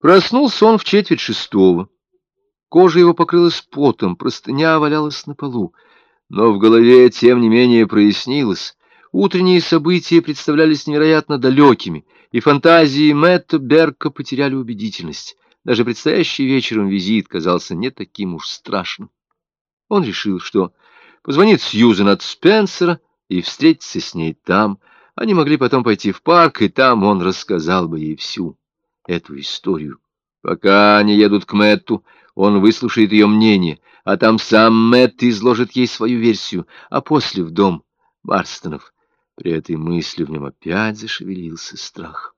Проснулся он в четверть шестого. Кожа его покрылась потом, простыня валялась на полу. Но в голове, тем не менее, прояснилось. Утренние события представлялись невероятно далекими, и фантазии Мэтта Берка потеряли убедительность. Даже предстоящий вечером визит казался не таким уж страшным. Он решил, что позвонит Сьюзен от Спенсера и встретиться с ней там. Они могли потом пойти в парк, и там он рассказал бы ей всю эту историю. Пока они едут к Мэтту, он выслушает ее мнение, а там сам Мэтт изложит ей свою версию, а после в дом Барстонов. При этой мысли в нем опять зашевелился страх.